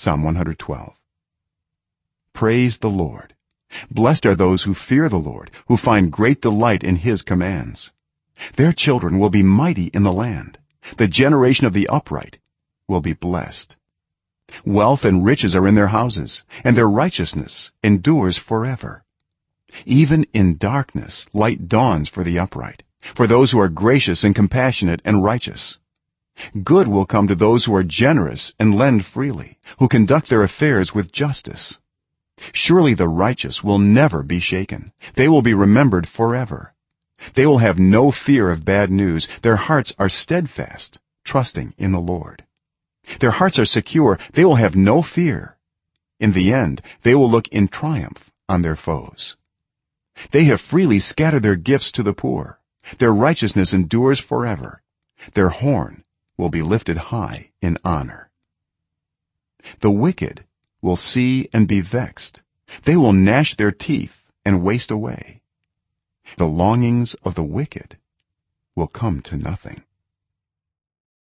psalm 112 praise the lord. Blessed are those who fear the lord who find great delight in his commands. Their children will be mighty in the land. The generation of the upright will be blessed. Wealth and riches are in their houses and their righteousness endures forever. Even in darkness light dawns for the upright for those who are gracious and compassionate and righteous good will come to those who are generous and lend freely who conduct their affairs with justice. Surely the righteous will never be shaken. They will be remembered forever. They will have no fear of bad news. Their hearts are steadfast trusting in the lord. Their hearts are secure. They will have no fear. In the end they will look in triumph on their foes. They have freely scattered their gifts to the poor. Their righteousness endures forever. Their horn will be lifted high in honor. The wicked will see and be vexed. They will gnash their teeth and waste away. The longings of the wicked will come to nothing